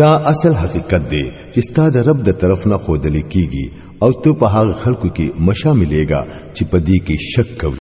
دا اصل حقیقت دی چې ستا د رب د طرف نه خودلې کیږي او ته په هغه خلکو کې مشاملېږي چې په دې کې شک کوي